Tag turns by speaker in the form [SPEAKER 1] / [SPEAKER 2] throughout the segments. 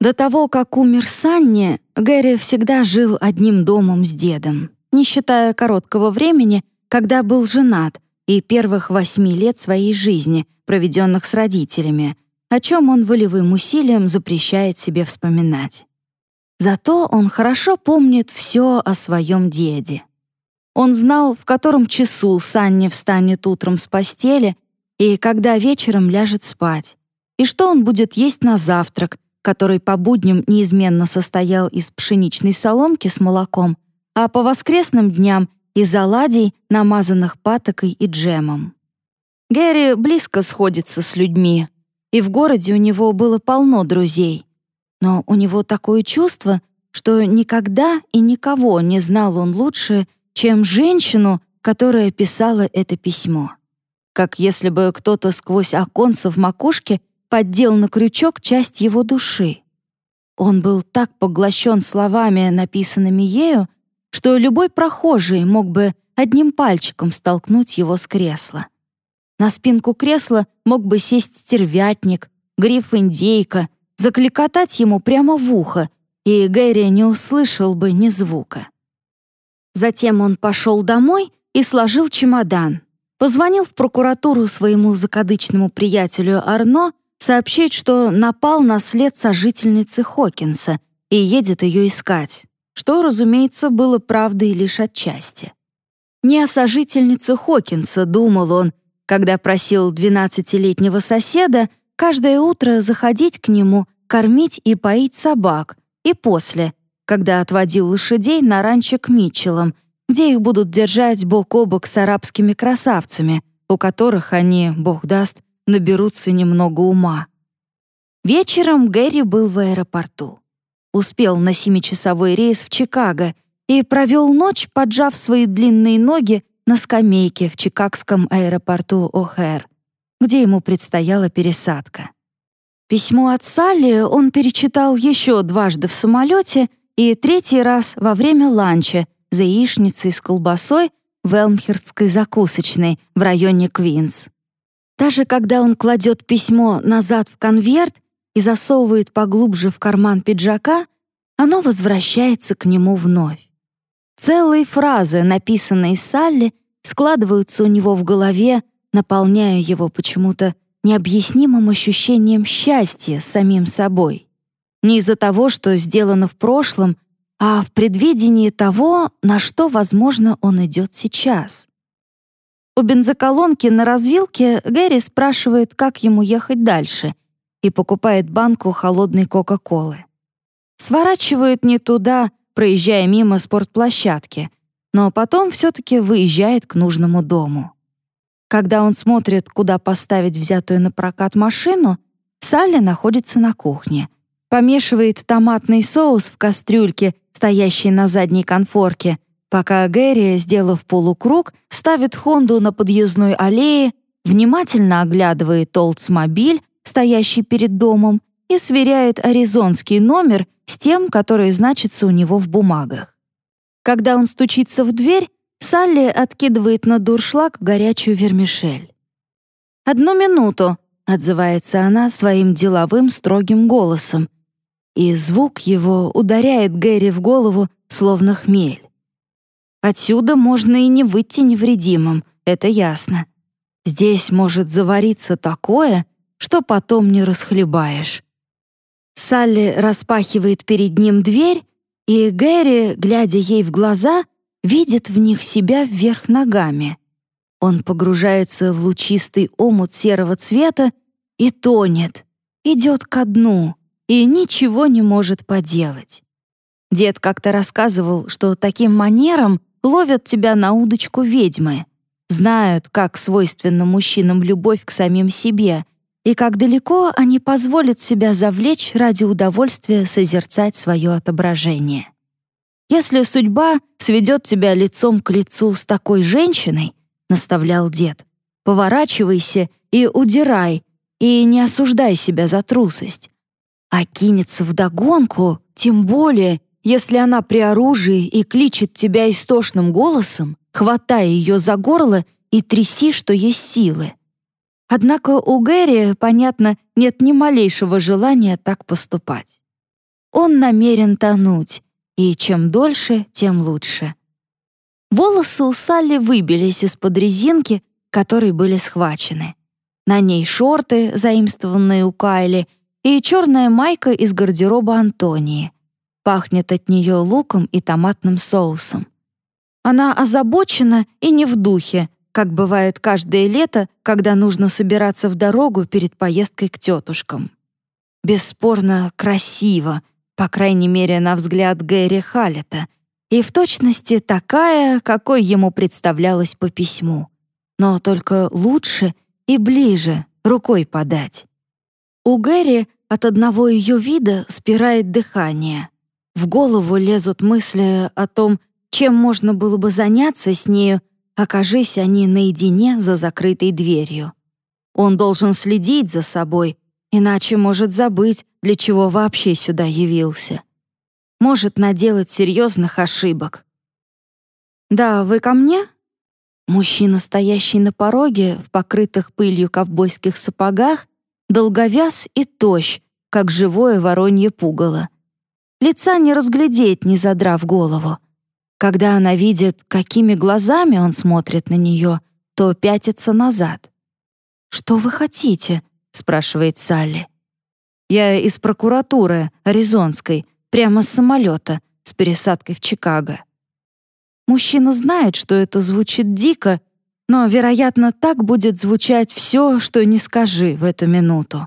[SPEAKER 1] До того, как умер Санни, Гэри всегда жил одним домом с дедом, не считая короткого времени, когда был женат, и первых восьми лет своей жизни, проведенных с родителями, о чем он волевым усилием запрещает себе вспоминать. Зато он хорошо помнит все о своем деде. Он знал, в котором часу Санни встанет утром с постели и когда вечером ляжет спать, и что он будет есть на завтрак, который по будням неизменно состоял из пшеничной соломки с молоком, а по воскресным дням — из оладий, намазанных патокой и джемом. Гэри близко сходится с людьми, и в городе у него было полно друзей. Но у него такое чувство, что никогда и никого не знал он лучше, чем женщину, которая писала это письмо. Как если бы кто-то сквозь оконце в макушке поддел на крючок часть его души. Он был так поглощен словами, написанными ею, что любой прохожий мог бы одним пальчиком столкнуть его с кресла. На спинку кресла мог бы сесть стервятник, гриф-индейка, закликотать ему прямо в ухо, и Гэри не услышал бы ни звука. Затем он пошел домой и сложил чемодан. Позвонил в прокуратуру своему закадычному приятелю Арно сообщить, что напал на след сожительницы Хокинса и едет ее искать, что, разумеется, было правдой лишь отчасти. Не о сожительнице Хокинса думал он, когда просил двенадцатилетнего соседа каждое утро заходить к нему, кормить и поить собак, и после, когда отводил лошадей на ранчо к Митчеллам, где их будут держать бок о бок с арабскими красавцами, у которых они, бог даст, наберутся немного ума. Вечером Гэри был в аэропорту. Успел на семичасовой рейс в Чикаго и провел ночь, поджав свои длинные ноги на скамейке в чикагском аэропорту О'Хэр, где ему предстояла пересадка. Письмо от Салли он перечитал еще дважды в самолете и третий раз во время ланча за яичницей с колбасой в Элмхерстской закусочной в районе Квинс. Даже когда он кладет письмо назад в конверт и засовывает поглубже в карман пиджака, оно возвращается к нему вновь. Целые фразы, написанные Салли, складываются у него в голове, наполняя его почему-то необъяснимым ощущением счастья самим собой. Не из-за того, что сделано в прошлом, а в предвидении того, на что, возможно, он идет сейчас. У бензоколонки на развилке Гэри спрашивает, как ему ехать дальше, и покупает банку холодной Кока-Колы. Сворачивает не туда, проезжая мимо спортплощадки, но потом все-таки выезжает к нужному дому. Когда он смотрит, куда поставить взятую на прокат машину, Салли находится на кухне. Помешивает томатный соус в кастрюльке, стоящей на задней конфорке, пока Гэри, сделав полукруг, ставит Хонду на подъездной аллее, внимательно оглядывает Олдсмобиль, стоящий перед домом, и сверяет аризонский номер с тем, который значится у него в бумагах. Когда он стучится в дверь, Салли откидывает на дуршлаг горячую вермишель. «Одну минуту», — отзывается она своим деловым строгим голосом, и звук его ударяет Гэри в голову, словно хмель. Отсюда можно и не выйти невредимым, это ясно. Здесь может завариться такое, что потом не расхлебаешь. Салли распахивает перед ним дверь, и Гэри, глядя ей в глаза, видит в них себя вверх ногами. Он погружается в лучистый омут серого цвета и тонет, идет ко дну и ничего не может поделать. Дед как-то рассказывал, что таким манером ловят тебя на удочку ведьмы, знают, как свойственна мужчинам любовь к самим себе — и как далеко они позволят себя завлечь ради удовольствия созерцать свое отображение. «Если судьба сведет тебя лицом к лицу с такой женщиной», — наставлял дед, «поворачивайся и удирай, и не осуждай себя за трусость. А кинется вдогонку, тем более, если она при оружии и кличет тебя истошным голосом, хватай ее за горло и тряси, что есть силы. Однако у Гэри, понятно, нет ни малейшего желания так поступать. Он намерен тонуть, и чем дольше, тем лучше. Волосы у Салли выбились из-под резинки, которой были схвачены. На ней шорты, заимствованные у Кайли, и черная майка из гардероба Антонии. Пахнет от нее луком и томатным соусом. Она озабочена и не в духе, как бывает каждое лето, когда нужно собираться в дорогу перед поездкой к тетушкам. Бесспорно, красиво, по крайней мере, на взгляд Гэри Халлета — и в точности такая, какой ему представлялась по письму, но только лучше и ближе рукой подать. У Гэри от одного ее вида спирает дыхание. В голову лезут мысли о том, чем можно было бы заняться с нею, окажись они наедине за закрытой дверью. Он должен следить за собой, иначе может забыть, для чего вообще сюда явился может наделать серьезных ошибок. «Да, вы ко мне?» Мужчина, стоящий на пороге, в покрытых пылью ковбойских сапогах, долговяз и тощ, как живое воронье пугало. Лица не разглядеть, не задрав голову. Когда она видит, какими глазами он смотрит на нее, то пятится назад. «Что вы хотите?» — спрашивает Салли. «Я из прокуратуры, Аризонской, Прямо с самолета, с пересадкой в Чикаго. Мужчина знает, что это звучит дико, но, вероятно, так будет звучать все, что не скажи в эту минуту.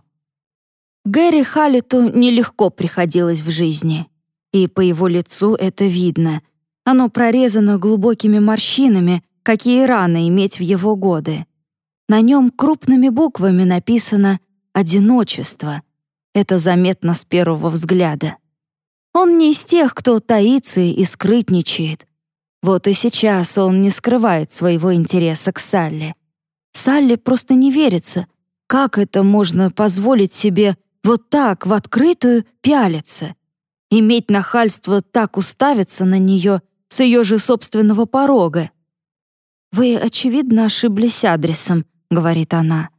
[SPEAKER 1] Гэри Халлету нелегко приходилось в жизни, и по его лицу это видно. Оно прорезано глубокими морщинами, какие рано иметь в его годы. На нем крупными буквами написано «Одиночество». Это заметно с первого взгляда. Он не из тех, кто таится и скрытничает. Вот и сейчас он не скрывает своего интереса к Салли. Салли просто не верится, как это можно позволить себе вот так в открытую пялиться, иметь нахальство так уставиться на нее с ее же собственного порога. «Вы, очевидно, ошиблись адресом», — говорит она.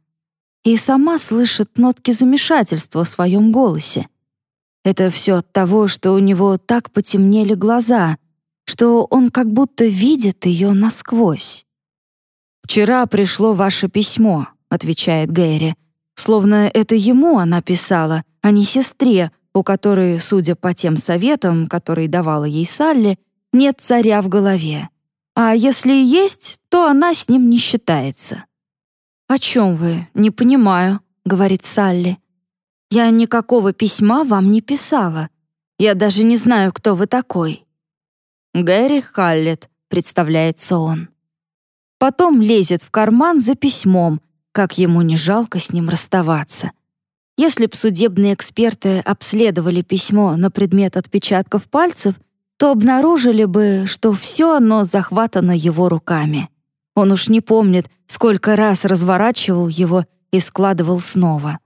[SPEAKER 1] И сама слышит нотки замешательства в своем голосе. Это все от того, что у него так потемнели глаза, что он как будто видит ее насквозь. «Вчера пришло ваше письмо», — отвечает Гэри, словно это ему она писала, а не сестре, у которой, судя по тем советам, которые давала ей Салли, нет царя в голове. А если и есть, то она с ним не считается. «О чем вы? Не понимаю», — говорит Салли. Я никакого письма вам не писала. Я даже не знаю, кто вы такой». «Гэри Халлет», — представляется он. Потом лезет в карман за письмом, как ему не жалко с ним расставаться. Если б судебные эксперты обследовали письмо на предмет отпечатков пальцев, то обнаружили бы, что все оно захватано его руками. Он уж не помнит, сколько раз разворачивал его и складывал снова.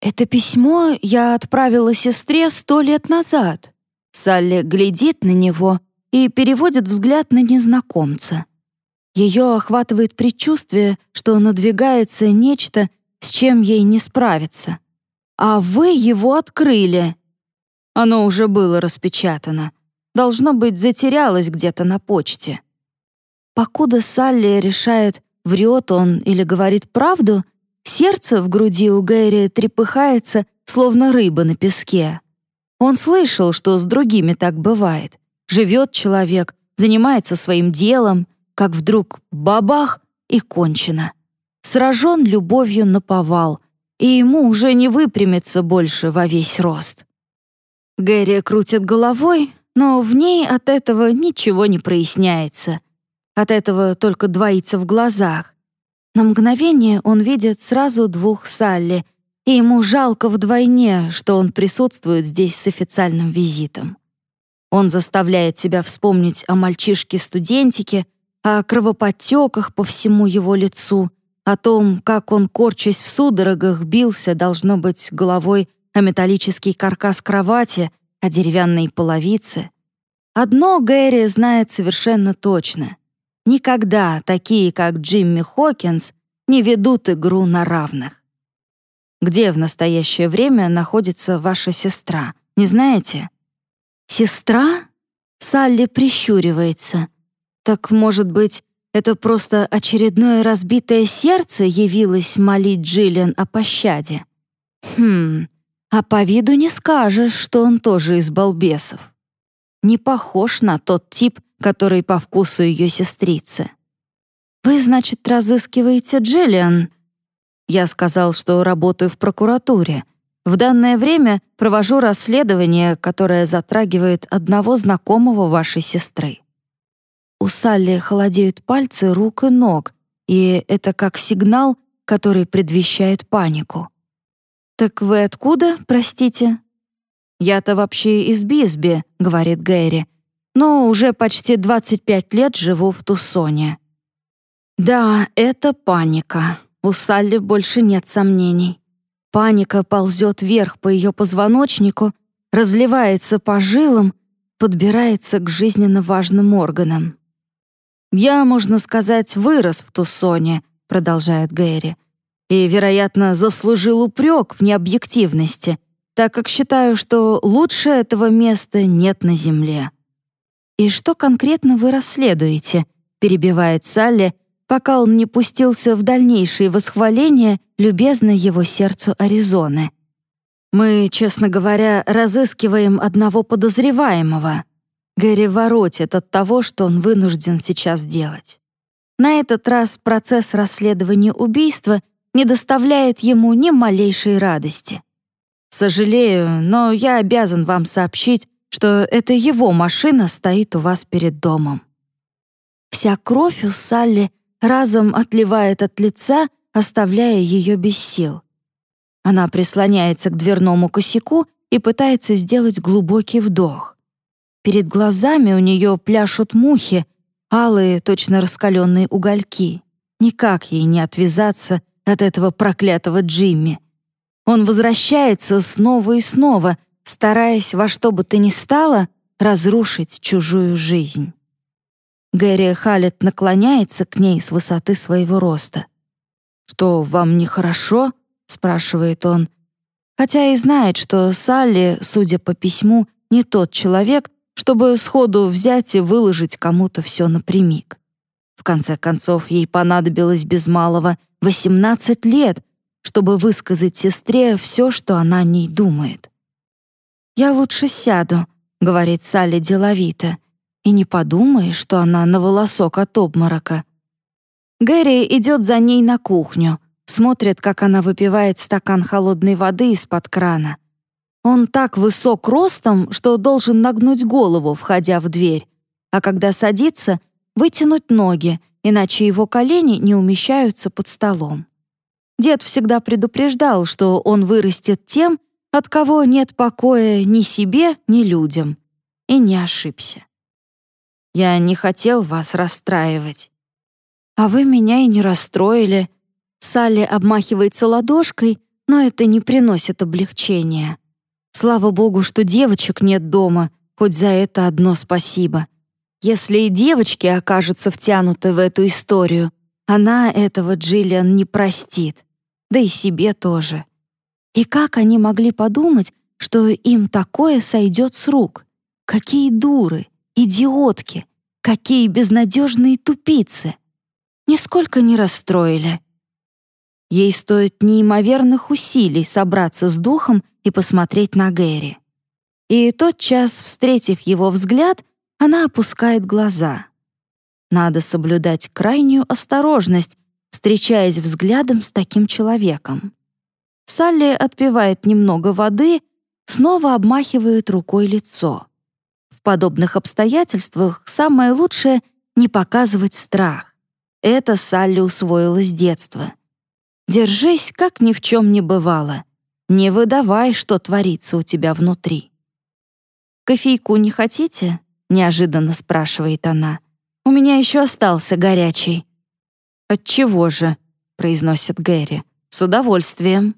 [SPEAKER 1] «Это письмо я отправила сестре сто лет назад». Салли глядит на него и переводит взгляд на незнакомца. Ее охватывает предчувствие, что надвигается нечто, с чем ей не справиться. «А вы его открыли». Оно уже было распечатано. Должно быть, затерялось где-то на почте. Покуда Салли решает, врет он или говорит правду, Сердце в груди у Гэри трепыхается, словно рыба на песке. Он слышал, что с другими так бывает. Живет человек, занимается своим делом, как вдруг бабах и кончено. Сражен любовью на повал, и ему уже не выпрямиться больше во весь рост. Гэри крутит головой, но в ней от этого ничего не проясняется. От этого только двоится в глазах. На мгновение он видит сразу двух Салли, и ему жалко вдвойне, что он присутствует здесь с официальным визитом. Он заставляет себя вспомнить о мальчишке-студентике, о кровоподтеках по всему его лицу, о том, как он, корчась в судорогах, бился, должно быть, головой о металлический каркас кровати, о деревянной половице. Одно Гэри знает совершенно точно. Никогда такие, как Джимми Хокинс, не ведут игру на равных. «Где в настоящее время находится ваша сестра?» не знаете?» «Сестра?» Салли прищуривается. «Так, может быть, это просто очередное разбитое сердце явилось молить Джиллиан о пощаде?» «Хм, а по виду не скажешь, что он тоже из балбесов. Не похож на тот тип, который по вкусу ее сестрицы. «Вы, значит, разыскиваете Джиллиан?» Я сказал, что работаю в прокуратуре. В данное время провожу расследование, которое затрагивает одного знакомого вашей сестры. У Салли холодеют пальцы рук и ног, и это как сигнал, который предвещает панику. «Так вы откуда, простите?» «Я-то вообще из Бисби», — говорит Гэри, «но уже почти 25 лет живу в Тусоне». Да, это паника. У Салли больше нет сомнений. Паника ползет вверх по ее позвоночнику, разливается по жилам, подбирается к жизненно важным органам. «Я, можно сказать, вырос в Тусоне», — продолжает Гэри, «и, вероятно, заслужил упрек в необъективности, так как считаю, что лучше этого места нет на земле». «И что конкретно вы расследуете?» — перебивает Салли, пока он не пустился в дальнейшие восхваления любезной его сердцу Аризоны. «Мы, честно говоря, разыскиваем одного подозреваемого». Гэри воротит от того, что он вынужден сейчас делать. На этот раз процесс расследования убийства не доставляет ему ни малейшей радости. Сожалею, но я обязан вам сообщить, что это его машина стоит у вас перед домом. Вся кровь у Салли разом отливает от лица, оставляя ее без сил. Она прислоняется к дверному косяку и пытается сделать глубокий вдох. Перед глазами у нее пляшут мухи, алые, точно раскаленные угольки. Никак ей не отвязаться от этого проклятого Джимми. Он возвращается снова и снова, стараясь во что бы то ни стало разрушить чужую жизнь. Гэри Халет наклоняется к ней с высоты своего роста. «Что, вам нехорошо?» — спрашивает он. Хотя и знает, что Салли, судя по письму, не тот человек, чтобы сходу взять и выложить кому-то все напрямик. В конце концов, ей понадобилось без малого 18 лет, чтобы высказать сестре все, что она о ней думает. «Я лучше сяду», — говорит Салли деловито. И не подумаешь, что она на волосок от обморока. Гэри идет за ней на кухню, смотрит, как она выпивает стакан холодной воды из-под крана. Он так высок ростом, что должен нагнуть голову, входя в дверь, а когда садится, вытянуть ноги, иначе его колени не умещаются под столом. Дед всегда предупреждал, что он вырастет тем, от кого нет покоя ни себе, ни людям. И не ошибся. Я не хотел вас расстраивать». «А вы меня и не расстроили». Салли обмахивается ладошкой, но это не приносит облегчения. Слава богу, что девочек нет дома, хоть за это одно спасибо. Если и девочки окажутся втянуты в эту историю, она этого Джиллиан не простит. Да и себе тоже. И как они могли подумать, что им такое сойдет с рук? Какие дуры! Идиотки! Какие безнадежные тупицы! Нисколько не расстроили. Ей стоит неимоверных усилий собраться с духом и посмотреть на Гэри. И тот час, встретив его взгляд, она опускает глаза. Надо соблюдать крайнюю осторожность, встречаясь взглядом с таким человеком. Салли отпивает немного воды, снова обмахивает рукой лицо подобных обстоятельствах самое лучшее — не показывать страх. Это Салли усвоила с детства. Держись, как ни в чем не бывало. Не выдавай, что творится у тебя внутри. «Кофейку не хотите?» — неожиданно спрашивает она. «У меня еще остался горячий». «Отчего же?» — произносит Гэри. «С удовольствием».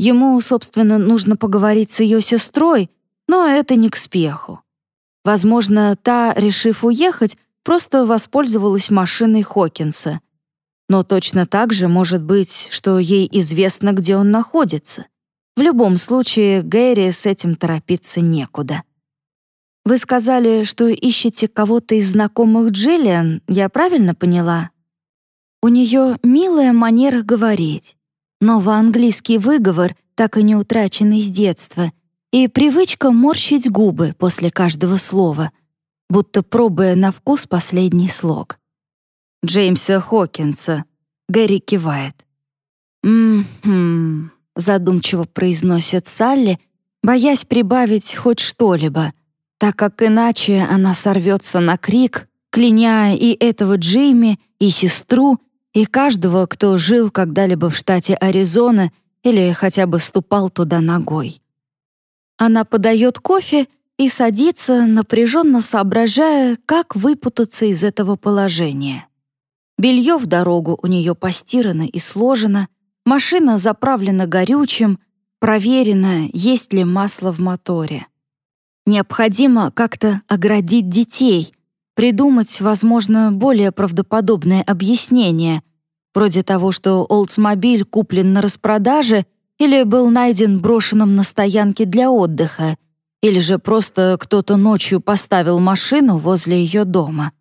[SPEAKER 1] Ему, собственно, нужно поговорить с ее сестрой, но это не к спеху. Возможно, та, решив уехать, просто воспользовалась машиной Хокинса. Но точно так же может быть, что ей известно, где он находится. В любом случае, Гэри с этим торопиться некуда. «Вы сказали, что ищете кого-то из знакомых Джиллиан, я правильно поняла?» У нее милая манера говорить, но в английский выговор, так и не утраченный с детства, и привычка морщить губы после каждого слова, будто пробуя на вкус последний слог. «Джеймса Хокинса», — Гэри кивает. «М-хм», — задумчиво произносит Салли, боясь прибавить хоть что-либо, так как иначе она сорвется на крик, кляня и этого Джейми, и сестру, и каждого, кто жил когда-либо в штате Аризона или хотя бы ступал туда ногой. Она подает кофе и садится, напряженно соображая, как выпутаться из этого положения. Белье в дорогу у нее постирано и сложено, машина заправлена горючим, проверено, есть ли масло в моторе. Необходимо как-то оградить детей, придумать, возможно, более правдоподобное объяснение, вроде того, что Oldsmobile куплен на распродаже или был найден брошенным на стоянке для отдыха, или же просто кто-то ночью поставил машину возле ее дома.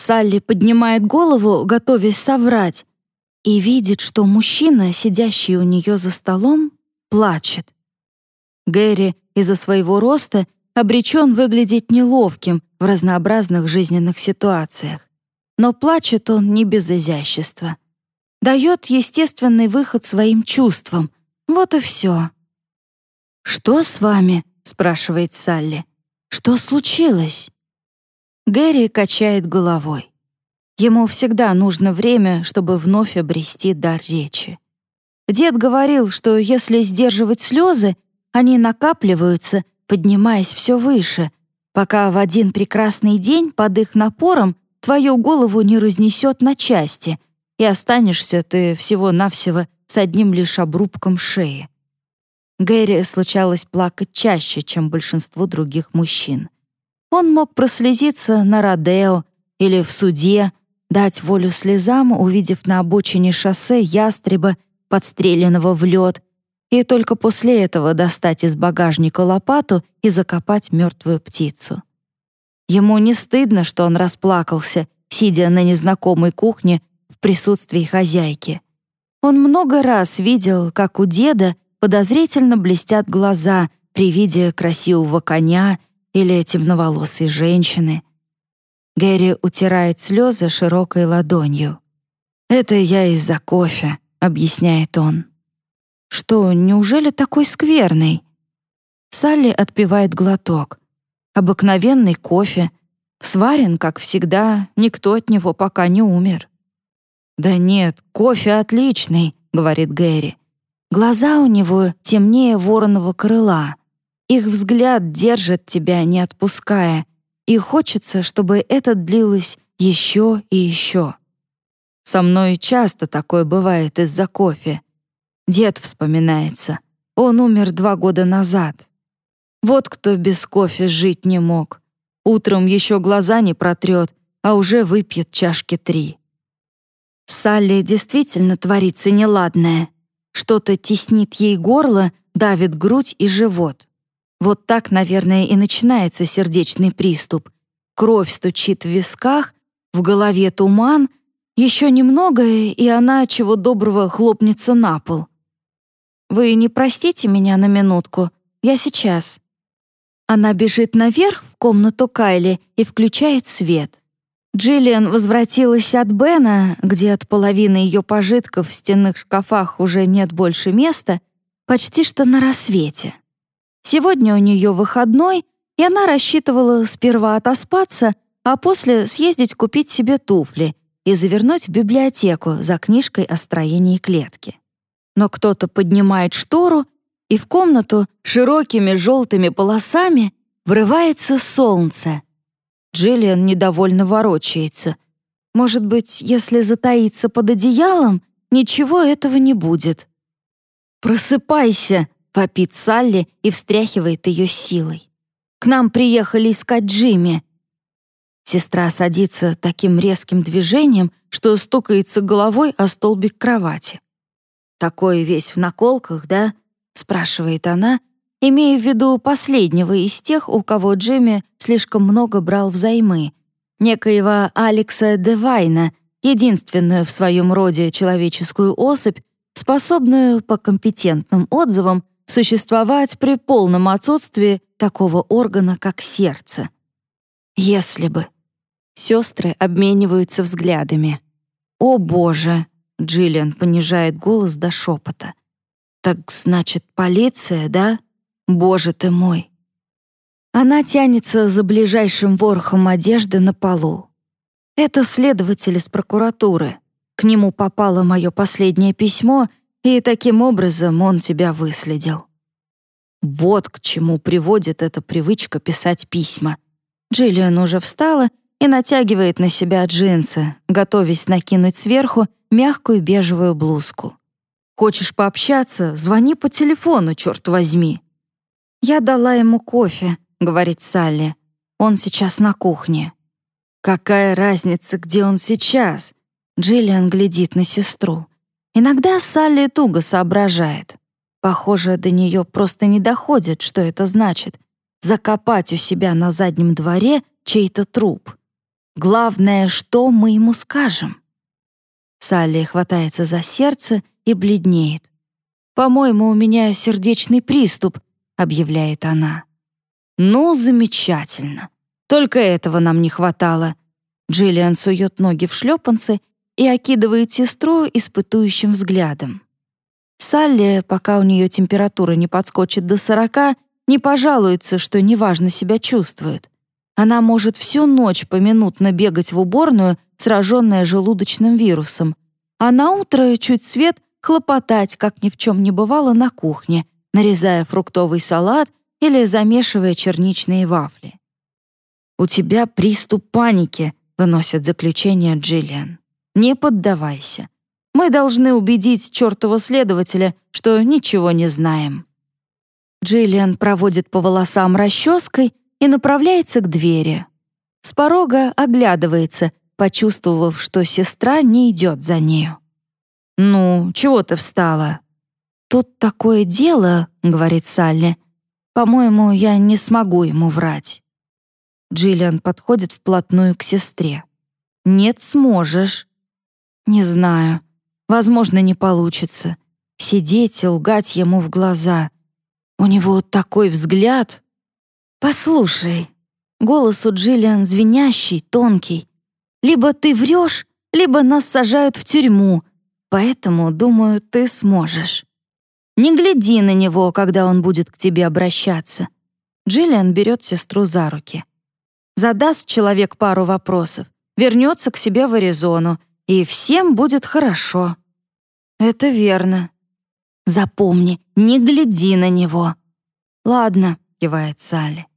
[SPEAKER 1] Салли поднимает голову, готовясь соврать, и видит, что мужчина, сидящий у нее за столом, плачет. Гэри из-за своего роста обречен выглядеть неловким в разнообразных жизненных ситуациях. Но плачет он не без изящества. Дает естественный выход своим чувствам. Вот и все. «Что с вами?» — спрашивает Салли. «Что случилось?» Гэри качает головой. Ему всегда нужно время, чтобы вновь обрести дар речи. Дед говорил, что если сдерживать слезы, они накапливаются, поднимаясь все выше, пока в один прекрасный день под их напором твою голову не разнесет на части, и останешься ты всего-навсего с одним лишь обрубком шеи. Гэри случалось плакать чаще, чем большинству других мужчин. Он мог прослезиться на Родео или в суде, дать волю слезам, увидев на обочине шоссе ястреба, подстреленного в лед, и только после этого достать из багажника лопату и закопать мертвую птицу. Ему не стыдно, что он расплакался, сидя на незнакомой кухне в присутствии хозяйки. Он много раз видел, как у деда подозрительно блестят глаза при виде красивого коня или темноволосой женщины. Гэри утирает слезы широкой ладонью. «Это я из-за кофе», — объясняет он. Что, неужели такой скверный? Салли отпивает глоток. Обыкновенный кофе. Сварен, как всегда, никто от него пока не умер. «Да нет, кофе отличный», — говорит Гэри. Глаза у него темнее вороного крыла. Их взгляд держит тебя, не отпуская, и хочется, чтобы это длилось еще и еще. Со мной часто такое бывает из-за кофе. Дед вспоминается. Он умер два года назад. Вот кто без кофе жить не мог. Утром еще глаза не протрет, а уже выпьет чашки три. Салли действительно творится неладное. Что-то теснит ей горло, давит грудь и живот. Вот так, наверное, и начинается сердечный приступ. Кровь стучит в висках, в голове туман, еще немного, и она, чего доброго, хлопнется на пол. «Вы не простите меня на минутку? Я сейчас». Она бежит наверх в комнату Кайли и включает свет. Джиллиан возвратилась от Бена, где от половины ее пожитков в стенных шкафах уже нет больше места, почти что на рассвете. Сегодня у нее выходной, и она рассчитывала сперва отоспаться, а после съездить купить себе туфли и завернуть в библиотеку за книжкой о строении клетки но кто-то поднимает штору, и в комнату широкими желтыми полосами врывается солнце. Джиллиан недовольно ворочается. Может быть, если затаиться под одеялом, ничего этого не будет. «Просыпайся!» — попит Салли и встряхивает ее силой. «К нам приехали искать Джимми». Сестра садится таким резким движением, что стукается головой о столбик кровати. Такой весь в наколках, да? спрашивает она, имея в виду последнего из тех, у кого Джимми слишком много брал взаймы, некоего Алекса Девайна, единственную в своем роде человеческую особь, способную по компетентным отзывам существовать при полном отсутствии такого органа, как сердце. Если бы. Сестры обмениваются взглядами. «О, Боже!» — Джиллиан понижает голос до шепота. «Так значит, полиция, да? Боже ты мой!» Она тянется за ближайшим ворохом одежды на полу. Это следователь из прокуратуры. К нему попало мое последнее письмо, и таким образом он тебя выследил. Вот к чему приводит эта привычка писать письма. Джиллиан уже встала и натягивает на себя джинсы, готовясь накинуть сверху мягкую бежевую блузку. «Хочешь пообщаться? Звони по телефону, черт возьми!» «Я дала ему кофе», — говорит Салли. «Он сейчас на кухне». «Какая разница, где он сейчас?» Джиллиан глядит на сестру. Иногда Салли туго соображает. Похоже, до нее просто не доходит, что это значит — закопать у себя на заднем дворе чей-то труп. Главное, что мы ему скажем. Салли хватается за сердце и бледнеет. «По-моему, у меня сердечный приступ», — объявляет она. «Ну, замечательно. Только этого нам не хватало». Джиллиан сует ноги в шлепанцы и окидывает сестру испытующим взглядом. Салли, пока у нее температура не подскочит до сорока, не пожалуется, что неважно себя чувствует. Она может всю ночь поминутно бегать в уборную, сраженная желудочным вирусом, а на утро чуть свет хлопотать, как ни в чем не бывало, на кухне, нарезая фруктовый салат или замешивая черничные вафли. «У тебя приступ паники», — выносит заключение Джиллиан. «Не поддавайся. Мы должны убедить чертова следователя, что ничего не знаем». Джиллиан проводит по волосам расческой и направляется к двери. С порога оглядывается, почувствовав, что сестра не идет за нею. «Ну, чего ты встала?» «Тут такое дело», — говорит Салли. «По-моему, я не смогу ему врать». Джиллиан подходит вплотную к сестре. «Нет, сможешь». «Не знаю. Возможно, не получится. Сидеть и лгать ему в глаза. У него такой взгляд. Послушай, голос у Джиллиан звенящий, тонкий. Либо ты врешь, либо нас сажают в тюрьму. Поэтому, думаю, ты сможешь. Не гляди на него, когда он будет к тебе обращаться. Джиллиан берет сестру за руки. Задаст человек пару вопросов, вернется к себе в Аризону, и всем будет хорошо. «Это верно». «Запомни, не гляди на него». «Ладно», — кивает Салли.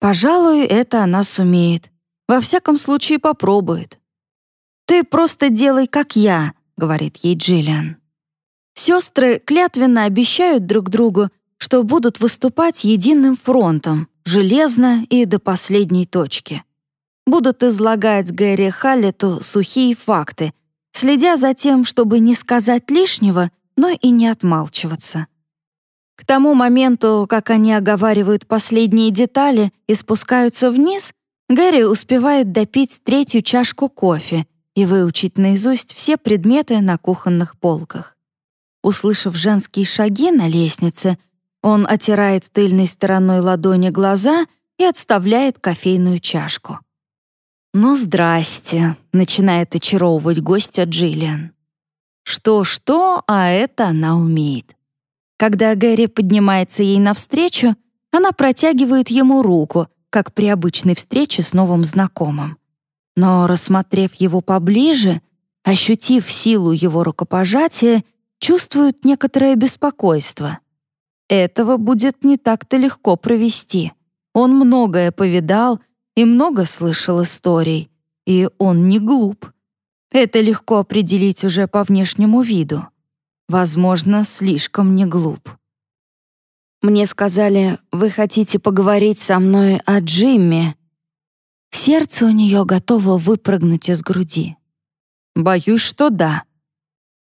[SPEAKER 1] «Пожалуй, это она сумеет. Во всяком случае, попробует». «Ты просто делай, как я», — говорит ей Джиллиан. Сестры клятвенно обещают друг другу, что будут выступать единым фронтом, железно и до последней точки. Будут излагать Гэри Халлету сухие факты — следя за тем, чтобы не сказать лишнего, но и не отмалчиваться. К тому моменту, как они оговаривают последние детали и спускаются вниз, Гэри успевает допить третью чашку кофе и выучить наизусть все предметы на кухонных полках. Услышав женские шаги на лестнице, он отирает тыльной стороной ладони глаза и отставляет кофейную чашку. «Ну, здрасте», — начинает очаровывать гостя Джиллиан. Что-что, а это она умеет. Когда Гэри поднимается ей навстречу, она протягивает ему руку, как при обычной встрече с новым знакомым. Но, рассмотрев его поближе, ощутив силу его рукопожатия, чувствует некоторое беспокойство. Этого будет не так-то легко провести. Он многое повидал — и много слышал историй, и он не глуп. Это легко определить уже по внешнему виду. Возможно, слишком не глуп. Мне сказали, вы хотите поговорить со мной о Джимми. Сердце у нее готово выпрыгнуть из груди. Боюсь, что да.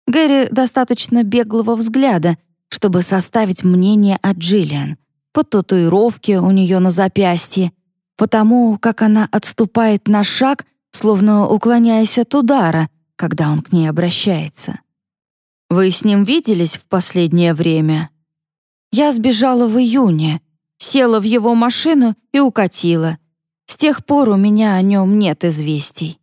[SPEAKER 1] Гэри достаточно беглого взгляда, чтобы составить мнение о Джиллиан, по татуировке у нее на запястье, потому как она отступает на шаг, словно уклоняясь от удара, когда он к ней обращается. «Вы с ним виделись в последнее время?» «Я сбежала в июне, села в его машину и укатила. С тех пор у меня о нем нет известий».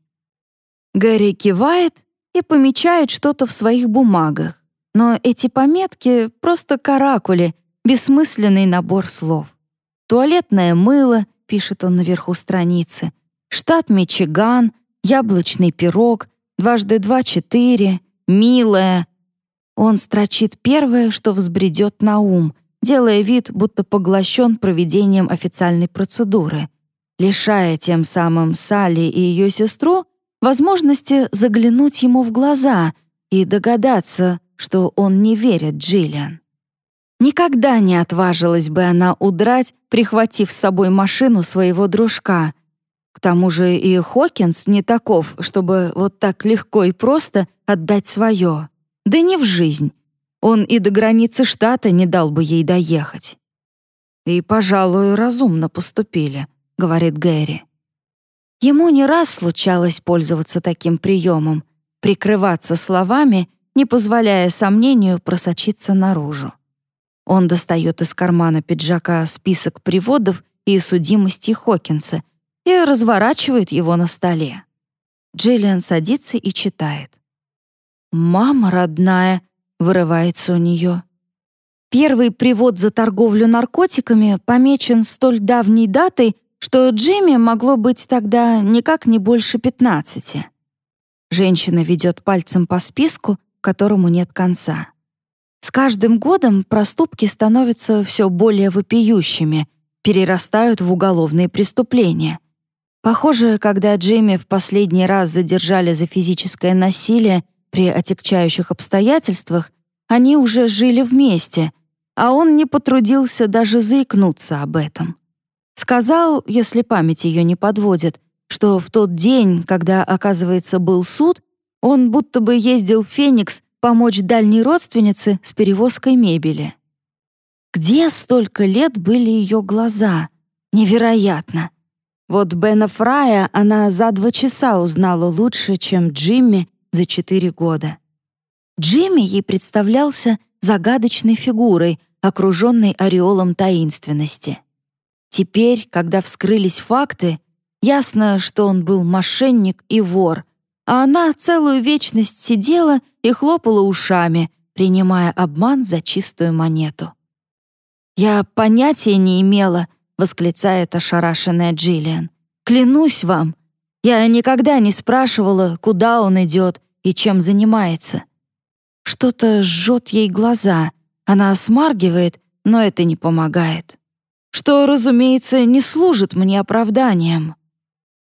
[SPEAKER 1] Гэри кивает и помечает что-то в своих бумагах, но эти пометки — просто каракули, бессмысленный набор слов. «Туалетное мыло», — пишет он наверху страницы, «штат Мичиган», «яблочный пирог», «дважды два — четыре», «милая». Он строчит первое, что взбредет на ум, делая вид, будто поглощен проведением официальной процедуры, лишая тем самым Салли и ее сестру возможности заглянуть ему в глаза и догадаться, что он не верит Джиллиан. Никогда не отважилась бы она удрать, прихватив с собой машину своего дружка. К тому же и Хокинс не таков, чтобы вот так легко и просто отдать свое. Да не в жизнь. Он и до границы штата не дал бы ей доехать. «И, пожалуй, разумно поступили», — говорит Гэри. Ему не раз случалось пользоваться таким приемом, прикрываться словами, не позволяя сомнению просочиться наружу. Он достает из кармана пиджака список приводов и судимостей Хокинса и разворачивает его на столе. Джиллиан садится и читает. «Мама родная», — вырывается у нее. Первый привод за торговлю наркотиками помечен столь давней датой, что Джимми могло быть тогда никак не больше пятнадцати. Женщина ведет пальцем по списку, которому нет конца. С каждым годом проступки становятся все более вопиющими, перерастают в уголовные преступления. Похоже, когда Джимми в последний раз задержали за физическое насилие при отягчающих обстоятельствах, они уже жили вместе, а он не потрудился даже заикнуться об этом. Сказал, если память ее не подводит, что в тот день, когда, оказывается, был суд, он будто бы ездил в Феникс помочь дальней родственнице с перевозкой мебели. Где столько лет были ее глаза? Невероятно. Вот Бена Фрая она за два часа узнала лучше, чем Джимми за четыре года. Джимми ей представлялся загадочной фигурой, окруженной ореолом таинственности. Теперь, когда вскрылись факты, ясно, что он был мошенник и вор, а она целую вечность сидела и хлопала ушами, принимая обман за чистую монету. «Я понятия не имела», — восклицает ошарашенная Джиллиан. «Клянусь вам, я никогда не спрашивала, куда он идет и чем занимается». Что-то жжет ей глаза, она смаргивает, но это не помогает что, разумеется, не служит мне оправданием.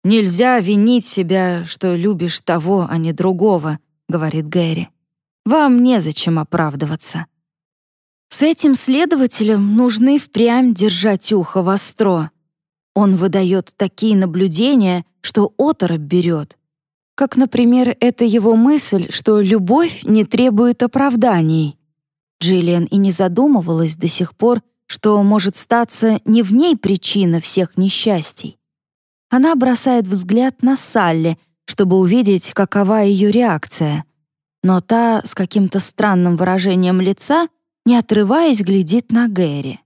[SPEAKER 1] «Нельзя винить себя, что любишь того, а не другого», — говорит Гэри. «Вам незачем оправдываться». С этим следователем нужны впрямь держать ухо востро. Он выдает такие наблюдения, что оторопь берет. Как, например, это его мысль, что любовь не требует оправданий. Джиллиан и не задумывалась до сих пор, что может статься не в ней причина всех несчастий. Она бросает взгляд на Салли, чтобы увидеть, какова ее реакция. Но та с каким-то странным выражением лица, не отрываясь, глядит на Гэри.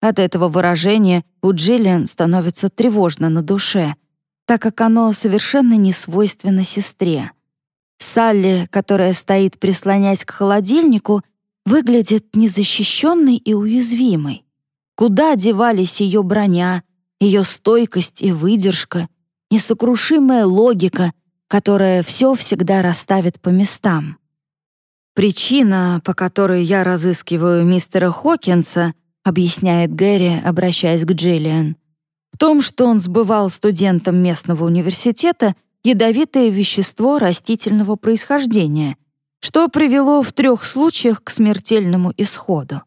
[SPEAKER 1] От этого выражения у Джиллиан становится тревожно на душе, так как оно совершенно не свойственно сестре. Салли, которая стоит, прислонясь к холодильнику, выглядит незащищенной и уязвимой. Куда девались ее броня, ее стойкость и выдержка, несокрушимая логика, которая все всегда расставит по местам. «Причина, по которой я разыскиваю мистера Хокинса», объясняет Гэри, обращаясь к Джиллиан, в том, что он сбывал студентам местного университета ядовитое вещество растительного происхождения — что привело в трех случаях к смертельному исходу.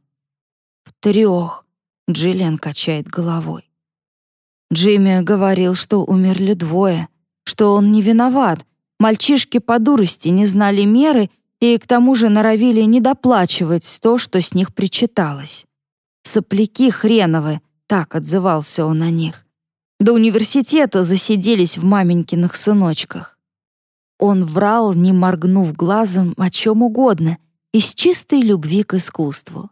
[SPEAKER 1] В трех. Джиллиан качает головой. Джимми говорил, что умерли двое, что он не виноват. Мальчишки по дурости не знали меры и к тому же норовили недоплачивать то, что с них причиталось. «Сопляки хреновы», — так отзывался он о них. До университета засиделись в маменькиных сыночках. Он врал, не моргнув глазом, о чем угодно, из чистой любви к искусству.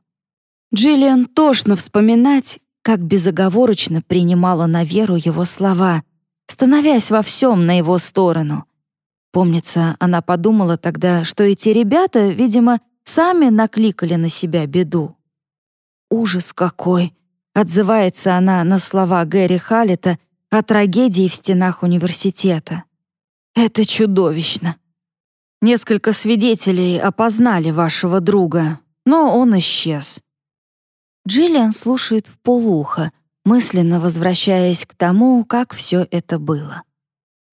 [SPEAKER 1] Джиллиан тошно вспоминать, как безоговорочно принимала на веру его слова, становясь во всем на его сторону. Помнится, она подумала тогда, что эти ребята, видимо, сами накликали на себя беду. «Ужас какой!» — отзывается она на слова Гэри Халлета о трагедии в стенах университета. «Это чудовищно!» Несколько свидетелей опознали вашего друга, но он исчез. Джиллиан слушает в полуха, мысленно возвращаясь к тому, как все это было.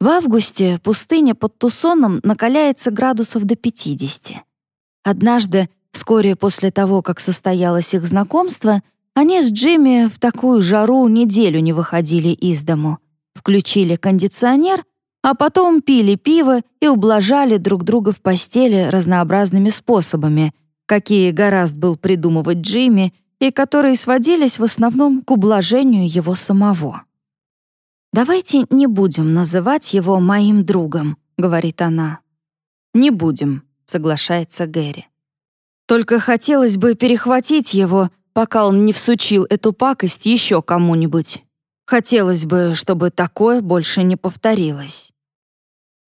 [SPEAKER 1] В августе пустыня под Тусоном накаляется градусов до 50. Однажды, вскоре после того, как состоялось их знакомство, они с Джимми в такую жару неделю не выходили из дому, включили кондиционер, а потом пили пиво и ублажали друг друга в постели разнообразными способами, какие гораздо был придумывать Джимми и которые сводились в основном к ублажению его самого. «Давайте не будем называть его моим другом», — говорит она. «Не будем», — соглашается Гэри. «Только хотелось бы перехватить его, пока он не всучил эту пакость еще кому-нибудь. Хотелось бы, чтобы такое больше не повторилось».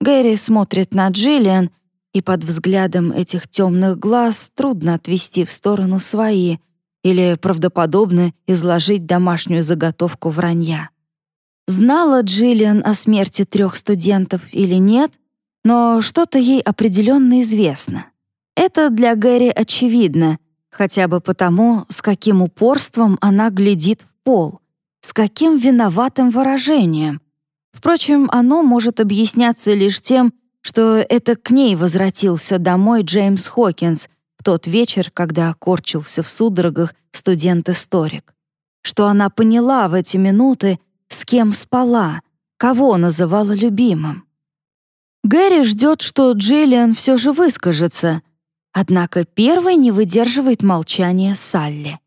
[SPEAKER 1] Гэри смотрит на Джиллиан, и под взглядом этих темных глаз трудно отвести в сторону свои или правдоподобно изложить домашнюю заготовку вранья. Знала Джиллиан о смерти трех студентов или нет, но что-то ей определенно известно. Это для Гэри очевидно, хотя бы потому, с каким упорством она глядит в пол, с каким виноватым выражением. Впрочем, оно может объясняться лишь тем, что это к ней возвратился домой Джеймс Хокинс тот вечер, когда окорчился в судорогах студент-историк. Что она поняла в эти минуты, с кем спала, кого называла любимым. Гэри ждет, что Джиллиан все же выскажется, однако первой не выдерживает молчания Салли.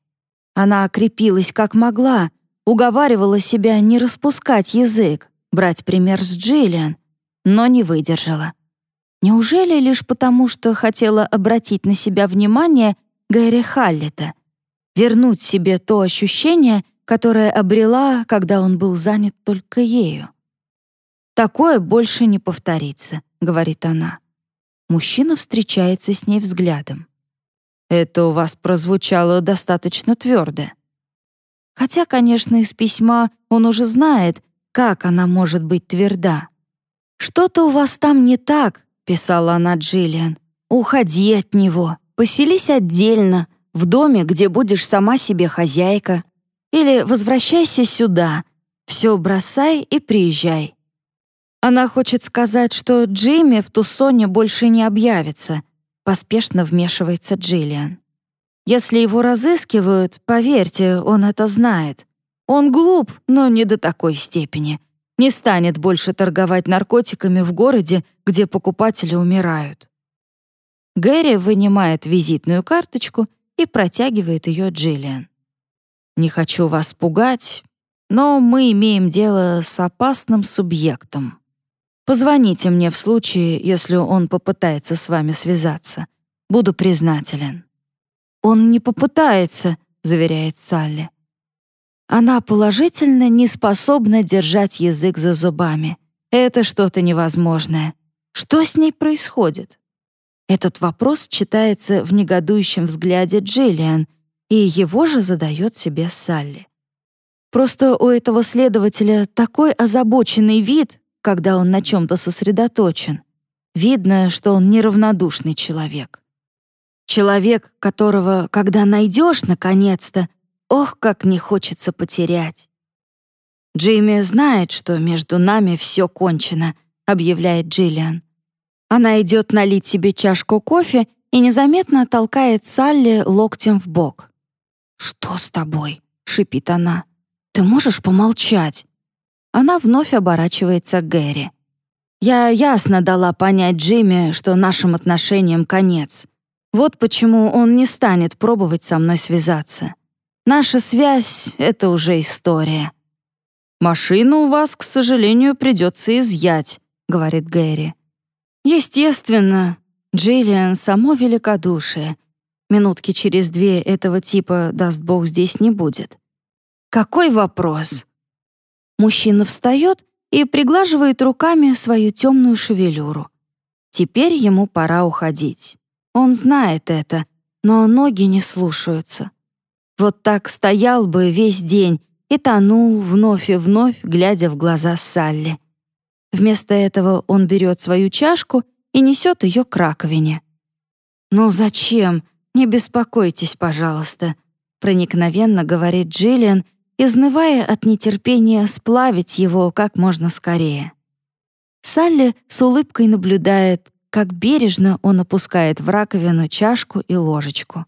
[SPEAKER 1] Она окрепилась как могла, уговаривала себя не распускать язык, брать пример с Джиллиан, но не выдержала. Неужели лишь потому, что хотела обратить на себя внимание Гэри Халлета, вернуть себе то ощущение, которое обрела, когда он был занят только ею. «Такое больше не повторится», — говорит она. Мужчина встречается с ней взглядом. «Это у вас прозвучало достаточно твердо». Хотя, конечно, из письма он уже знает, как она может быть тверда. «Что-то у вас там не так», — писала она Джиллиан. «Уходи от него, поселись отдельно, в доме, где будешь сама себе хозяйка. Или возвращайся сюда, все бросай и приезжай. Она хочет сказать, что Джимми в Тусоне больше не объявится. Поспешно вмешивается Джиллиан. Если его разыскивают, поверьте, он это знает. Он глуп, но не до такой степени. Не станет больше торговать наркотиками в городе, где покупатели умирают. Гэри вынимает визитную карточку и протягивает ее Джиллиан. Не хочу вас пугать, но мы имеем дело с опасным субъектом. Позвоните мне в случае, если он попытается с вами связаться. Буду признателен». «Он не попытается», — заверяет Салли. Она положительно не способна держать язык за зубами. Это что-то невозможное. Что с ней происходит? Этот вопрос читается в негодующем взгляде Джиллиан — и его же задает себе Салли. Просто у этого следователя такой озабоченный вид, когда он на чем-то сосредоточен. Видно, что он неравнодушный человек. Человек, которого, когда найдешь наконец-то, ох, как не хочется потерять. «Джимми знает, что между нами все кончено», — объявляет Джиллиан. Она идет налить себе чашку кофе и незаметно толкает Салли локтем в бок. «Что с тобой?» — шипит она. «Ты можешь помолчать?» Она вновь оборачивается к Гэри. Я ясно дала понять Джимми, что нашим отношениям конец. Вот почему он не станет пробовать со мной связаться. Наша связь — это уже история. «Машину у вас, к сожалению, придется изъять», — говорит Гэри. «Естественно, Джиллиан — само великодушие. Минутки через две этого типа, даст бог, здесь не будет. Какой вопрос?» Мужчина встает и приглаживает руками свою темную шевелюру. Теперь ему пора уходить. Он знает это, но ноги не слушаются. Вот так стоял бы весь день и тонул вновь и вновь, глядя в глаза Салли. Вместо этого он берет свою чашку и несет ее к раковине. «Ну зачем? Не беспокойтесь, пожалуйста», проникновенно говорит Джиллиан, изнывая от нетерпения сплавить его как можно скорее. Салли с улыбкой наблюдает, как бережно он опускает в раковину чашку и ложечку.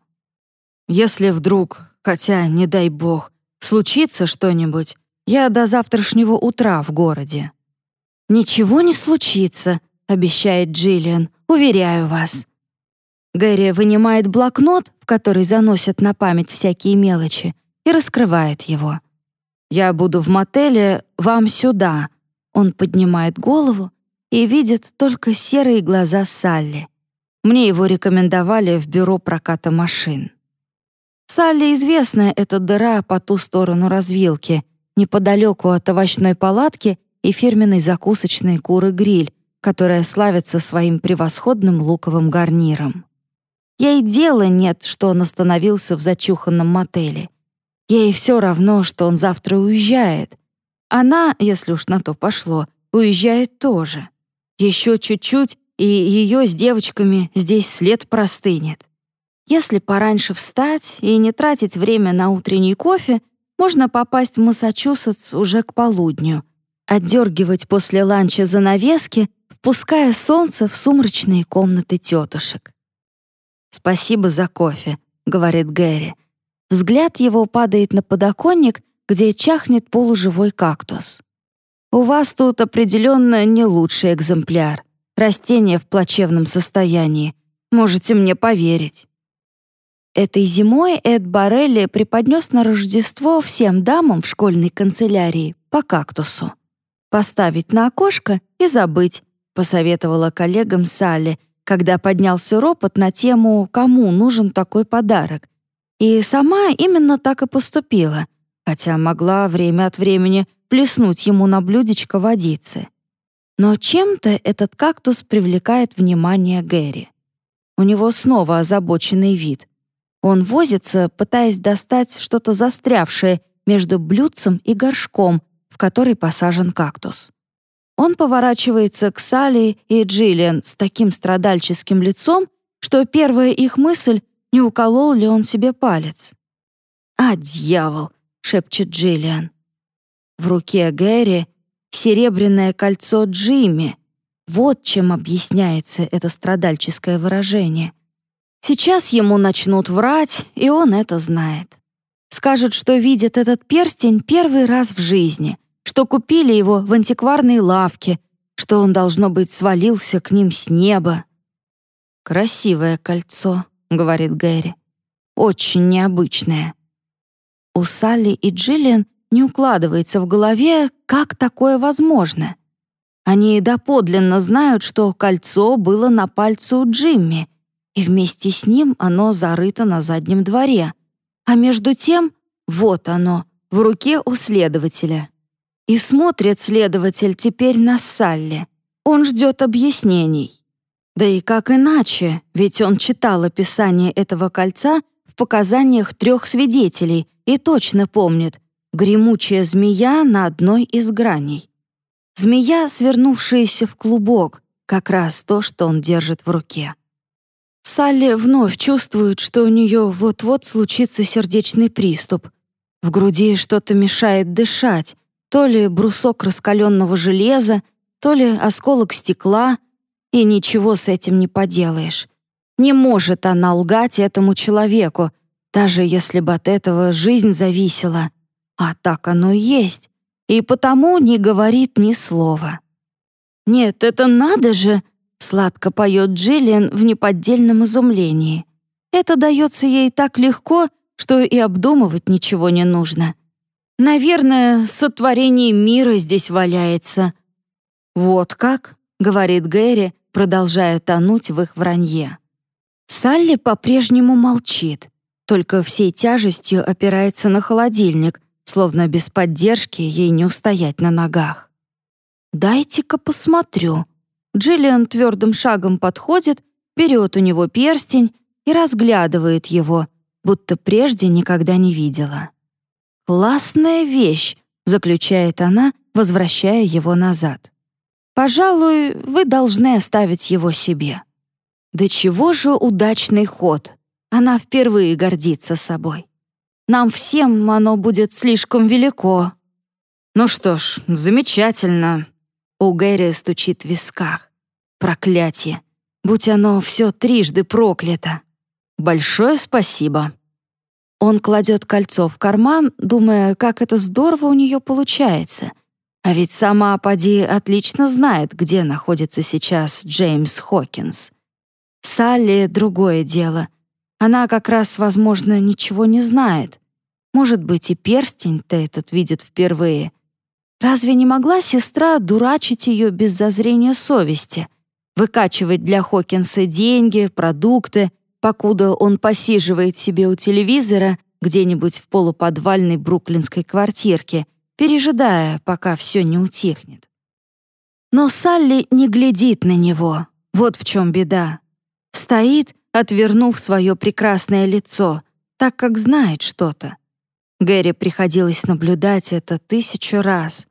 [SPEAKER 1] «Если вдруг, хотя, не дай бог, случится что-нибудь, я до завтрашнего утра в городе». «Ничего не случится», — обещает Джиллиан, «уверяю вас». Гэри вынимает блокнот, в который заносят на память всякие мелочи, и раскрывает его. «Я буду в мотеле, вам сюда». Он поднимает голову и видит только серые глаза Салли. Мне его рекомендовали в бюро проката машин. Салли известна эта дыра по ту сторону развилки, неподалеку от овощной палатки и фирменной закусочной куры-гриль, которая славится своим превосходным луковым гарниром. Ей дела нет, что он остановился в зачуханном мотеле. Ей все равно, что он завтра уезжает. Она, если уж на то пошло, уезжает тоже. Еще чуть-чуть, и ее с девочками здесь след простынет. Если пораньше встать и не тратить время на утренний кофе, можно попасть в Массачусетс уже к полудню, отдергивать после ланча занавески, впуская солнце в сумрачные комнаты тетушек. «Спасибо за кофе», — говорит Гэри. Взгляд его падает на подоконник, где чахнет полуживой кактус. «У вас тут определенно не лучший экземпляр. Растение в плачевном состоянии. Можете мне поверить». Этой зимой Эд Барелли преподнес на Рождество всем дамам в школьной канцелярии по кактусу. «Поставить на окошко и забыть», — посоветовала коллегам Салли, когда поднялся ропот на тему «Кому нужен такой подарок?». И сама именно так и поступила, хотя могла время от времени плеснуть ему на блюдечко водицы. Но чем-то этот кактус привлекает внимание Гэри. У него снова озабоченный вид. Он возится, пытаясь достать что-то застрявшее между блюдцем и горшком, в который посажен кактус. Он поворачивается к Салли и Джиллиан с таким страдальческим лицом, что первая их мысль не уколол ли он себе палец. «А, дьявол!» — шепчет Джиллиан. В руке Гэри серебряное кольцо Джимми. Вот чем объясняется это страдальческое выражение. Сейчас ему начнут врать, и он это знает. Скажут, что видят этот перстень первый раз в жизни, что купили его в антикварной лавке, что он, должно быть, свалился к ним с неба. Красивое кольцо. — говорит Гэри. «Очень необычное». У Салли и Джиллиан не укладывается в голове, как такое возможно. Они доподлинно знают, что кольцо было на пальце у Джимми, и вместе с ним оно зарыто на заднем дворе. А между тем, вот оно, в руке у следователя. И смотрит следователь теперь на Салли. Он ждет объяснений. Да и как иначе, ведь он читал описание этого кольца в показаниях трех свидетелей и точно помнит гремучая змея на одной из граней. Змея, свернувшаяся в клубок, как раз то, что он держит в руке. Салли вновь чувствует, что у нее вот-вот случится сердечный приступ. В груди что-то мешает дышать, то ли брусок раскаленного железа, то ли осколок стекла — и ничего с этим не поделаешь. Не может она лгать этому человеку, даже если бы от этого жизнь зависела. А так оно и есть. И потому не говорит ни слова. «Нет, это надо же!» — сладко поет Джиллиан в неподдельном изумлении. Это дается ей так легко, что и обдумывать ничего не нужно. Наверное, сотворение мира здесь валяется. «Вот как?» — говорит Гэри, продолжая тонуть в их вранье. Салли по-прежнему молчит, только всей тяжестью опирается на холодильник, словно без поддержки ей не устоять на ногах. «Дайте-ка посмотрю». Джиллиан твердым шагом подходит, берет у него перстень и разглядывает его, будто прежде никогда не видела. «Классная вещь», — заключает она, возвращая его назад. «Пожалуй, вы должны оставить его себе». Да чего же удачный ход. Она впервые гордится собой. Нам всем оно будет слишком велико. Ну что ж, замечательно. У Гэри стучит в висках. Проклятие. Будь оно все трижды проклято. Большое спасибо. Он кладет кольцо в карман, думая, как это здорово у нее получается. А ведь сама Пади отлично знает, где находится сейчас Джеймс Хокинс. Салли — другое дело. Она как раз, возможно, ничего не знает. Может быть, и перстень-то этот видит впервые. Разве не могла сестра дурачить ее без зазрения совести? Выкачивать для Хокинса деньги, продукты, покуда он посиживает себе у телевизора где-нибудь в полуподвальной бруклинской квартирке, пережидая, пока все не утихнет. Но Салли не глядит на него. Вот в чем беда. Стоит, отвернув свое прекрасное лицо, так как знает что-то. Гэри приходилось наблюдать это тысячу раз.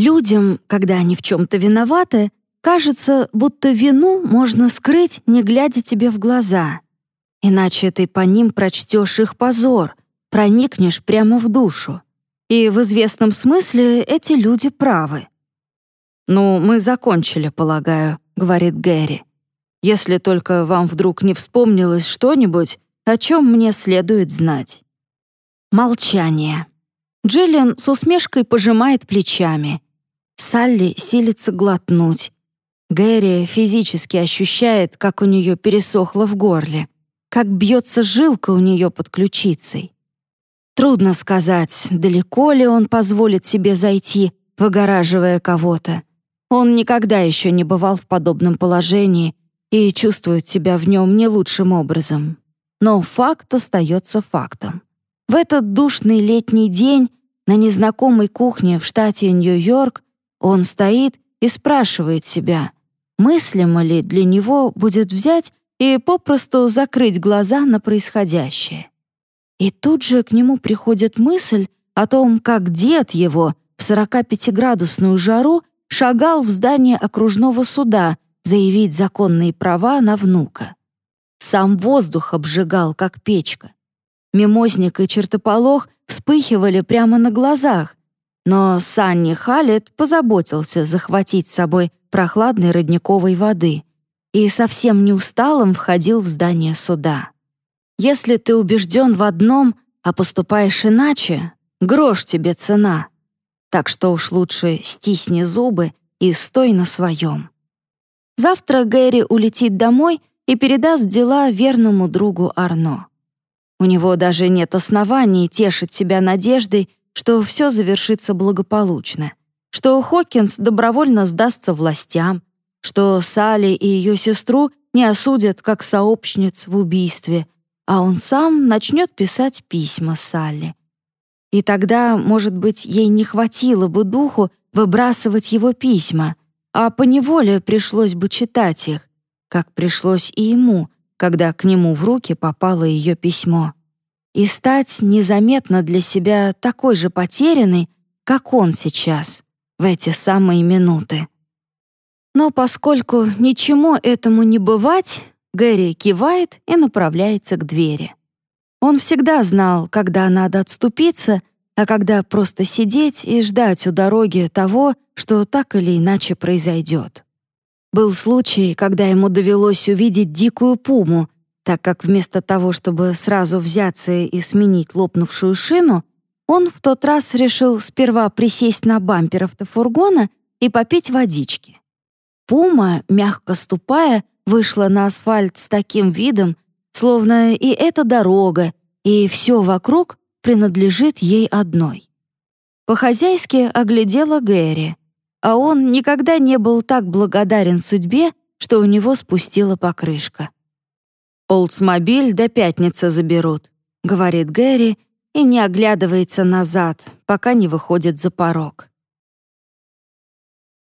[SPEAKER 1] Людям, когда они в чем-то виноваты, кажется, будто вину можно скрыть, не глядя тебе в глаза. Иначе ты по ним прочтешь их позор, проникнешь прямо в душу. И в известном смысле эти люди правы. «Ну, мы закончили, полагаю», — говорит Гэри если только вам вдруг не вспомнилось что-нибудь, о чем мне следует знать». Молчание. Джиллиан с усмешкой пожимает плечами. Салли силится глотнуть. Гэри физически ощущает, как у нее пересохло в горле, как бьется жилка у нее под ключицей. Трудно сказать, далеко ли он позволит себе зайти, выгораживая кого-то. Он никогда еще не бывал в подобном положении и чувствует себя в нем не лучшим образом. Но факт остается фактом. В этот душный летний день на незнакомой кухне в штате Нью-Йорк он стоит и спрашивает себя, мыслимо ли для него будет взять и попросту закрыть глаза на происходящее. И тут же к нему приходит мысль о том, как дед его в 45-градусную жару шагал в здание окружного суда — заявить законные права на внука. Сам воздух обжигал, как печка. Мимозник и чертополох вспыхивали прямо на глазах, но Санни Халет позаботился захватить с собой прохладной родниковой воды и совсем не усталым входил в здание суда. Если ты убежден в одном, а поступаешь иначе, грош тебе цена. Так что уж лучше стисни зубы и стой на своем. Завтра Гэри улетит домой и передаст дела верному другу Арно. У него даже нет оснований тешить себя надеждой, что все завершится благополучно, что Хокинс добровольно сдастся властям, что Салли и ее сестру не осудят как сообщниц в убийстве, а он сам начнет писать письма Салли. И тогда, может быть, ей не хватило бы духу выбрасывать его письма, а поневоле пришлось бы читать их, как пришлось и ему, когда к нему в руки попало ее письмо, и стать незаметно для себя такой же потерянной, как он сейчас, в эти самые минуты. Но поскольку ничему этому не бывать, Гэри кивает и направляется к двери. Он всегда знал, когда надо отступиться, а когда просто сидеть и ждать у дороги того, что так или иначе произойдет. Был случай, когда ему довелось увидеть дикую пуму, так как вместо того, чтобы сразу взяться и сменить лопнувшую шину, он в тот раз решил сперва присесть на бампер автофургона и попить водички. Пума, мягко ступая, вышла на асфальт с таким видом, словно и эта дорога, и все вокруг принадлежит ей одной. По-хозяйски оглядела Гэри, а он никогда не был так благодарен судьбе, что у него спустила покрышка. «Олдсмобиль до пятницы заберут», — говорит Гэри и не оглядывается назад, пока не выходит за порог.